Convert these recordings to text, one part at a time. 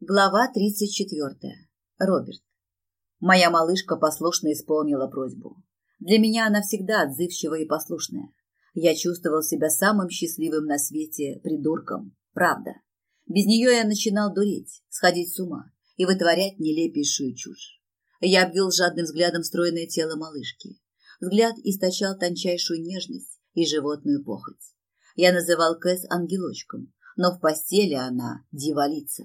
Глава 34. Роберт. Моя малышка послушно исполнила просьбу. Для меня она всегда отзывчивая и послушная. Я чувствовал себя самым счастливым на свете придурком. Правда. Без нее я начинал дуреть, сходить с ума и вытворять нелепейшую чушь. Я обвел жадным взглядом стройное тело малышки. Взгляд источал тончайшую нежность и животную похоть. Я называл Кэс ангелочком, но в постели она дьяволица.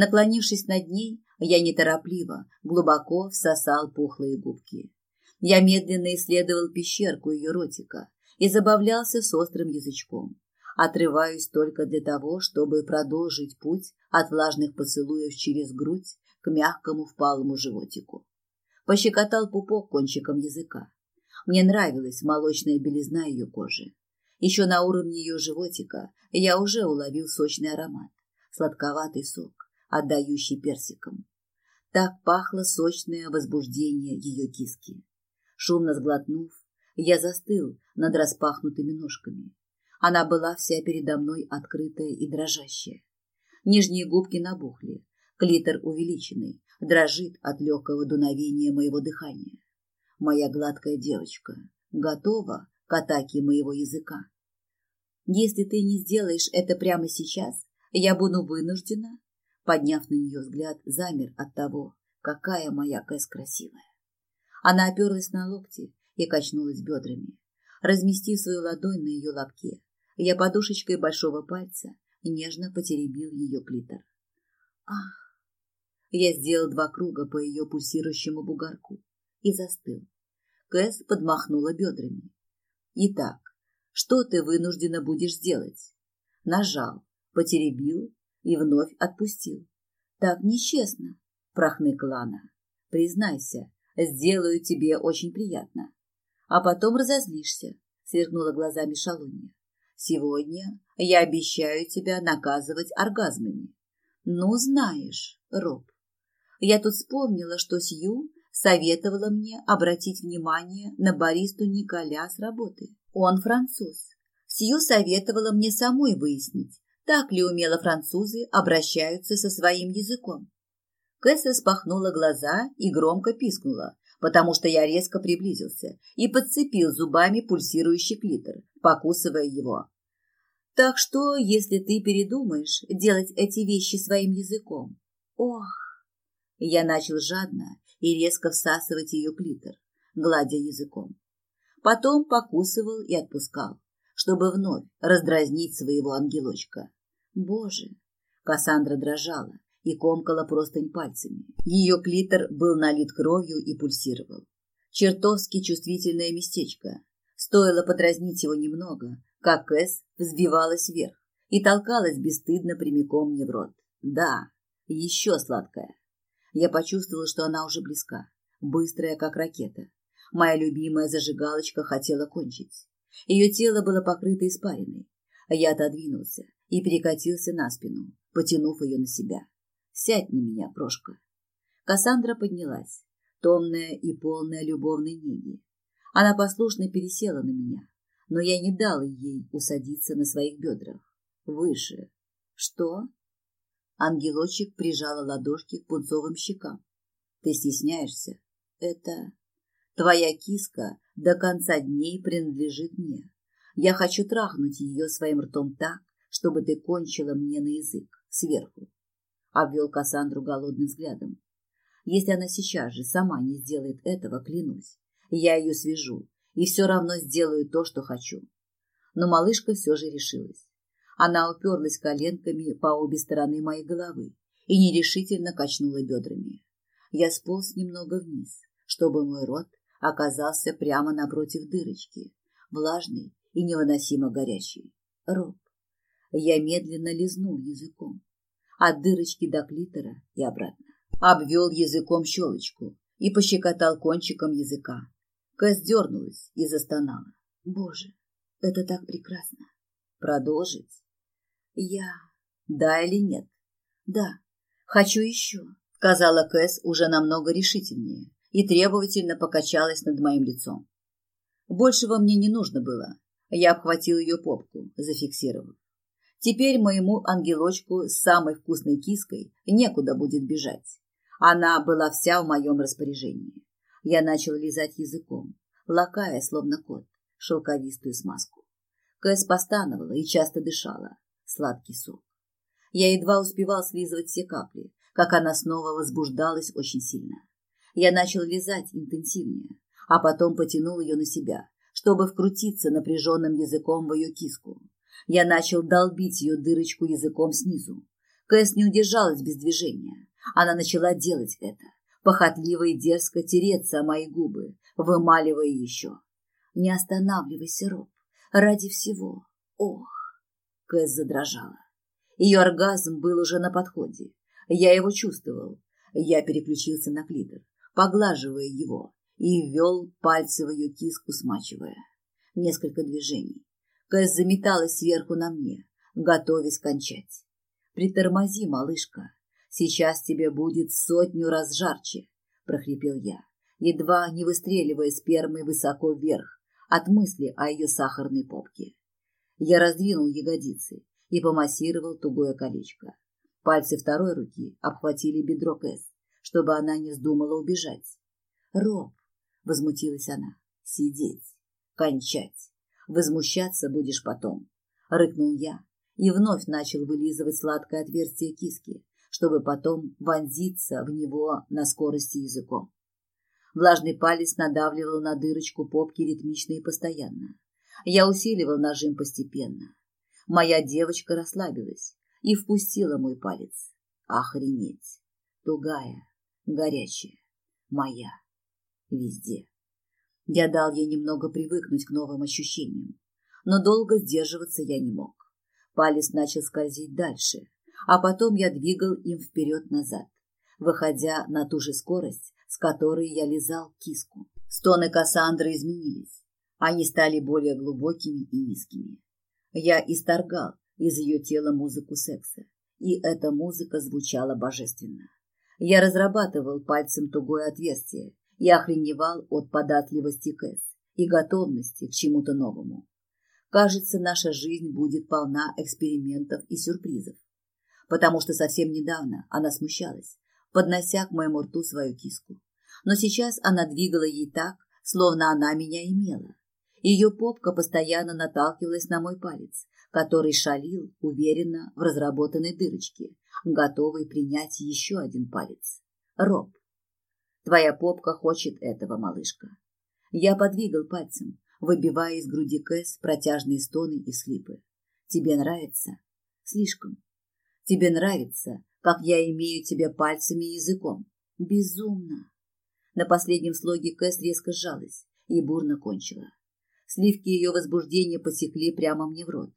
Наклонившись над ней, я неторопливо, глубоко всосал пухлые губки. Я медленно исследовал пещерку ее ротика и забавлялся с острым язычком. Отрываюсь только для того, чтобы продолжить путь от влажных поцелуев через грудь к мягкому впалому животику. Пощекотал пупок кончиком языка. Мне нравилась молочная белизна ее кожи. Еще на уровне ее животика я уже уловил сочный аромат, сладковатый сок отдающий персиком. Так пахло сочное возбуждение ее киски. Шумно сглотнув, я застыл над распахнутыми ножками. Она была вся передо мной открытая и дрожащая. Нижние губки набухли, клитор увеличенный, дрожит от легкого дуновения моего дыхания. Моя гладкая девочка готова к атаке моего языка. Если ты не сделаешь это прямо сейчас, я буду вынуждена подняв на нее взгляд, замер от того, какая моя Кэс красивая. Она оперлась на локти и качнулась бедрами. Разместив свою ладонь на ее лобке, я подушечкой большого пальца нежно потеребил ее клитор. Ах! Я сделал два круга по ее пульсирующему бугорку и застыл. Кэс подмахнула бедрами. Итак, что ты вынуждена будешь сделать? Нажал, потеребил и вновь отпустил. Так нечестно, прохныкала она. Признайся, сделаю тебе очень приятно. А потом разозлишься, сверкнула глазами Шалунья. Сегодня я обещаю тебя наказывать оргазмами. Ну, знаешь, Роб, я тут вспомнила, что Сью советовала мне обратить внимание на баристу Николя с работы. Он француз. Сью советовала мне самой выяснить, так ли умело французы обращаются со своим языком? Кэс распахнула глаза и громко пискнула, потому что я резко приблизился и подцепил зубами пульсирующий клитор, покусывая его. Так что, если ты передумаешь делать эти вещи своим языком... Ох! Я начал жадно и резко всасывать ее клитор, гладя языком. Потом покусывал и отпускал, чтобы вновь раздразнить своего ангелочка. Боже! Кассандра дрожала и комкала простынь пальцами. Ее клитор был налит кровью и пульсировал. Чертовски чувствительное местечко. Стоило подразнить его немного, как Кэс взбивалась вверх и толкалась бесстыдно прямиком мне в рот. Да, еще сладкая. Я почувствовала, что она уже близка, быстрая, как ракета. Моя любимая зажигалочка хотела кончить. Ее тело было покрыто испариной. Я отодвинулся, и перекатился на спину, потянув ее на себя. «Сядь на меня, Прошка». Кассандра поднялась, томная и полная любовной неги. Она послушно пересела на меня, но я не дал ей усадиться на своих бедрах. Выше. Что? Ангелочек прижала ладошки к пунцовым щекам. Ты стесняешься? Это... Твоя киска до конца дней принадлежит мне. Я хочу трахнуть ее своим ртом так, чтобы ты кончила мне на язык, сверху. Обвел Кассандру голодным взглядом. Если она сейчас же сама не сделает этого, клянусь, я ее свяжу и все равно сделаю то, что хочу. Но малышка все же решилась. Она уперлась коленками по обе стороны моей головы и нерешительно качнула бедрами. Я сполз немного вниз, чтобы мой рот оказался прямо напротив дырочки, влажный и невыносимо горячий. Роб, я медленно лизнул языком. От дырочки до клитора и обратно. Обвел языком щелочку и пощекотал кончиком языка. Кэс дернулась и застонала. Боже, это так прекрасно. Продолжить? Я... Да или нет? Да. Хочу еще, сказала Кэс уже намного решительнее и требовательно покачалась над моим лицом. Большего мне не нужно было. Я обхватил ее попку, зафиксировав. Теперь моему ангелочку с самой вкусной киской некуда будет бежать. Она была вся в моем распоряжении. Я начал лизать языком, лакая, словно кот, шелковистую смазку. Кэс постановала и часто дышала. Сладкий сок. Я едва успевал слизывать все капли, как она снова возбуждалась очень сильно. Я начал лизать интенсивнее, а потом потянул ее на себя, чтобы вкрутиться напряженным языком в ее киску. Я начал долбить ее дырочку языком снизу. Кэс не удержалась без движения. Она начала делать это, похотливо и дерзко тереться о мои губы, вымаливая еще. Не останавливайся, Роб, ради всего. Ох! Кэс задрожала. Ее оргазм был уже на подходе. Я его чувствовал. Я переключился на клитор, поглаживая его, и ввел пальцы в ее киску, смачивая. Несколько движений. Кэс заметалась сверху на мне, готовясь кончать. «Притормози, малышка, сейчас тебе будет сотню раз жарче», — прохрипел я, едва не выстреливая спермой высоко вверх от мысли о ее сахарной попке. Я раздвинул ягодицы и помассировал тугое колечко. Пальцы второй руки обхватили бедро Кэс, чтобы она не вздумала убежать. «Роб!» — возмутилась она. «Сидеть! Кончать! Возмущаться будешь потом!» — рыкнул я и вновь начал вылизывать сладкое отверстие киски, чтобы потом вонзиться в него на скорости языком. Влажный палец надавливал на дырочку попки ритмично и постоянно. Я усиливал нажим постепенно. Моя девочка расслабилась и впустила мой палец. Охренеть! Тугая, горячая, моя, везде. Я дал ей немного привыкнуть к новым ощущениям, но долго сдерживаться я не мог. Палец начал скользить дальше, а потом я двигал им вперед-назад, выходя на ту же скорость, с которой я лизал киску. Стоны Кассандры изменились. Они стали более глубокими и низкими. Я исторгал из ее тела музыку секса, и эта музыка звучала божественно. Я разрабатывал пальцем тугое отверстие и охреневал от податливости Кэс и готовности к чему-то новому. Кажется, наша жизнь будет полна экспериментов и сюрпризов, потому что совсем недавно она смущалась, поднося к моему рту свою киску. Но сейчас она двигала ей так, словно она меня имела. Ее попка постоянно наталкивалась на мой палец, который шалил уверенно в разработанной дырочке, готовый принять еще один палец. Роб, твоя попка хочет этого, малышка. Я подвигал пальцем, выбивая из груди Кэс протяжные стоны и слипы. Тебе нравится? Слишком. Тебе нравится, как я имею тебя пальцами и языком? Безумно. На последнем слоге Кэс резко сжалась и бурно кончила. Сливки ее возбуждения потекли прямо мне в рот.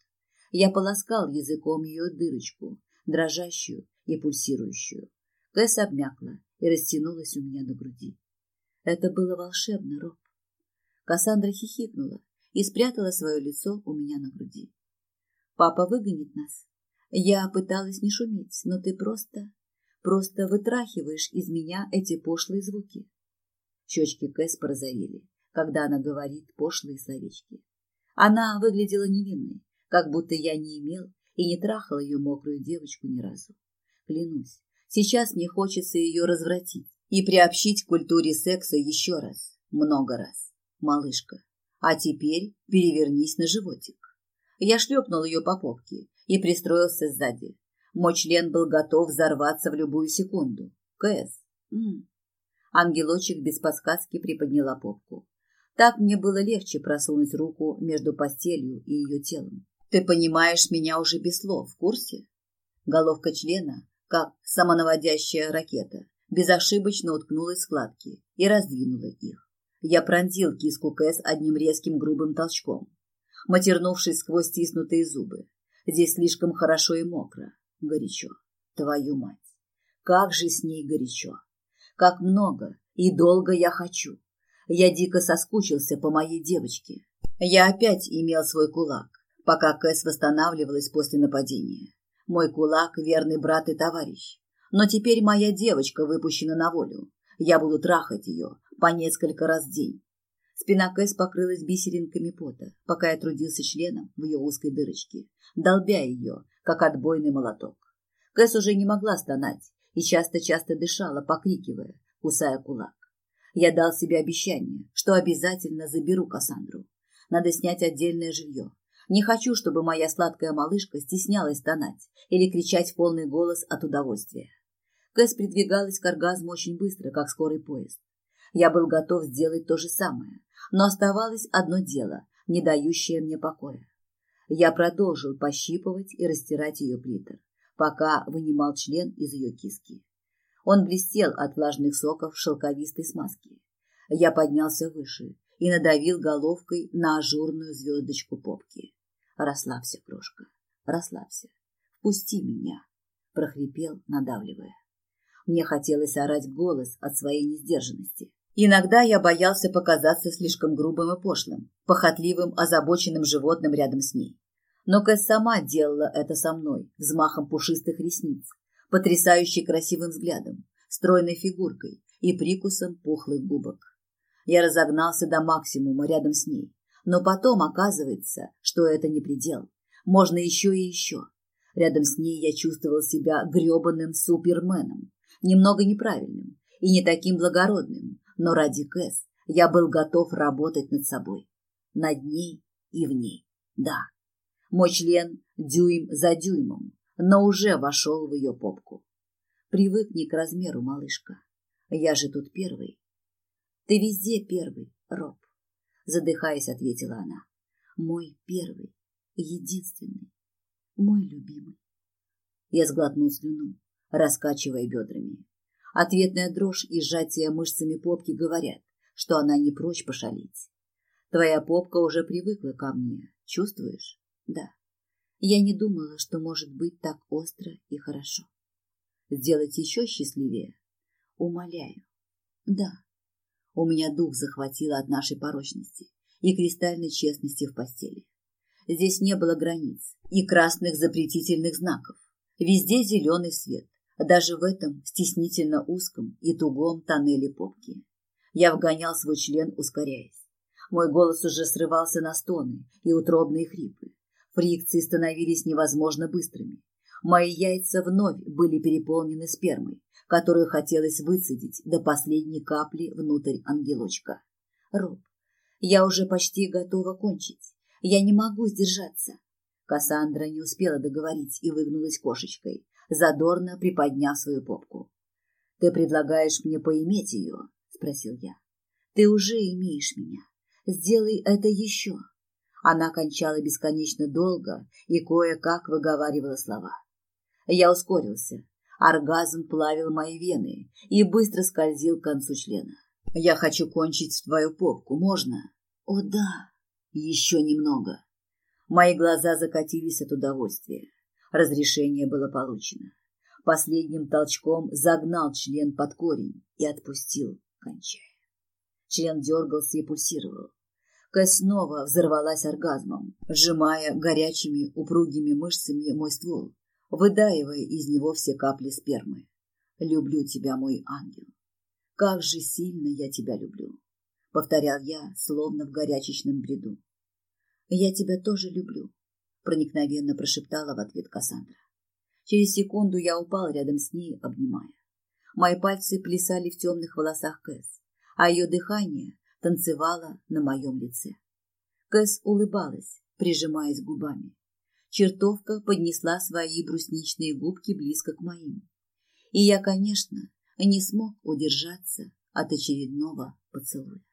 Я полоскал языком ее дырочку, дрожащую и пульсирующую. Кэс обмякла и растянулась у меня на груди. Это было волшебно, Роб. Кассандра хихикнула и спрятала свое лицо у меня на груди. Папа выгонит нас. Я пыталась не шуметь, но ты просто, просто вытрахиваешь из меня эти пошлые звуки. Щечки Кэс порозовели когда она говорит пошлые словечки. Она выглядела невинной, как будто я не имел и не трахал ее мокрую девочку ни разу. Клянусь, сейчас мне хочется ее развратить и приобщить к культуре секса еще раз, много раз. Малышка, а теперь перевернись на животик. Я шлепнул ее по попке и пристроился сзади. Мой член был готов взорваться в любую секунду. Кэс. М -м. Ангелочек без подсказки приподняла попку. Так мне было легче просунуть руку между постелью и ее телом. Ты понимаешь меня уже без слов, в курсе? Головка члена, как самонаводящая ракета, безошибочно уткнулась в складки и раздвинула их. Я пронзил киску Кэс одним резким грубым толчком, матернувшись сквозь стиснутые зубы. Здесь слишком хорошо и мокро, горячо. Твою мать! Как же с ней горячо! Как много и долго я хочу! Я дико соскучился по моей девочке. Я опять имел свой кулак, пока Кэс восстанавливалась после нападения. Мой кулак – верный брат и товарищ. Но теперь моя девочка выпущена на волю. Я буду трахать ее по несколько раз в день. Спина Кэс покрылась бисеринками пота, пока я трудился членом в ее узкой дырочке, долбя ее, как отбойный молоток. Кэс уже не могла стонать и часто-часто дышала, покрикивая, кусая кулак. Я дал себе обещание, что обязательно заберу Кассандру. Надо снять отдельное жилье. Не хочу, чтобы моя сладкая малышка стеснялась стонать или кричать в полный голос от удовольствия. Кэс придвигалась к оргазму очень быстро, как скорый поезд. Я был готов сделать то же самое, но оставалось одно дело, не дающее мне покоя. Я продолжил пощипывать и растирать ее клитор, пока вынимал член из ее киски. Он блестел от влажных соков шелковистой смазки. Я поднялся выше и надавил головкой на ажурную звездочку попки. «Расслабься, крошка, расслабься. Впусти меня», — прохрипел, надавливая. Мне хотелось орать голос от своей несдержанности. Иногда я боялся показаться слишком грубым и пошлым, похотливым, озабоченным животным рядом с ней. Но Кэс сама делала это со мной, взмахом пушистых ресниц, потрясающе красивым взглядом, стройной фигуркой и прикусом пухлых губок. Я разогнался до максимума рядом с ней, но потом оказывается, что это не предел. Можно еще и еще. Рядом с ней я чувствовал себя гребаным суперменом, немного неправильным и не таким благородным, но ради Кэс я был готов работать над собой. Над ней и в ней, да. Мой член дюйм за дюймом, но уже вошел в ее попку. Привыкни к размеру, малышка. Я же тут первый. Ты везде первый, Роб. Задыхаясь, ответила она. Мой первый, единственный, мой любимый. Я сглотнул слюну, раскачивая бедрами. Ответная дрожь и сжатие мышцами попки говорят, что она не прочь пошалить. Твоя попка уже привыкла ко мне, чувствуешь? Да. Я не думала, что может быть так остро и хорошо. Сделать еще счастливее? Умоляю. Да. У меня дух захватило от нашей порочности и кристальной честности в постели. Здесь не было границ и красных запретительных знаков. Везде зеленый свет, даже в этом стеснительно узком и тугом тоннеле попки я вгонял свой член, ускоряясь. Мой голос уже срывался на стоны и утробные хрипы. Фрикции становились невозможно быстрыми. Мои яйца вновь были переполнены спермой, которую хотелось выцедить до последней капли внутрь ангелочка. Роб, я уже почти готова кончить. Я не могу сдержаться. Кассандра не успела договорить и выгнулась кошечкой, задорно приподняв свою попку. «Ты предлагаешь мне поиметь ее?» — спросил я. «Ты уже имеешь меня. Сделай это еще». Она кончала бесконечно долго и кое-как выговаривала слова. Я ускорился. Оргазм плавил мои вены и быстро скользил к концу члена. «Я хочу кончить в твою попку, можно?» «О, да!» «Еще немного». Мои глаза закатились от удовольствия. Разрешение было получено. Последним толчком загнал член под корень и отпустил, кончая. Член дергался и пульсировал. Кэс снова взорвалась оргазмом, сжимая горячими упругими мышцами мой ствол, выдаивая из него все капли спермы. «Люблю тебя, мой ангел! Как же сильно я тебя люблю!» — повторял я, словно в горячечном бреду. «Я тебя тоже люблю», проникновенно прошептала в ответ Кассандра. Через секунду я упал рядом с ней, обнимая. Мои пальцы плясали в темных волосах Кэс, а ее дыхание танцевало на моем лице. Кэс улыбалась, прижимаясь губами. Чертовка поднесла свои брусничные губки близко к моим. И я, конечно, не смог удержаться от очередного поцелуя.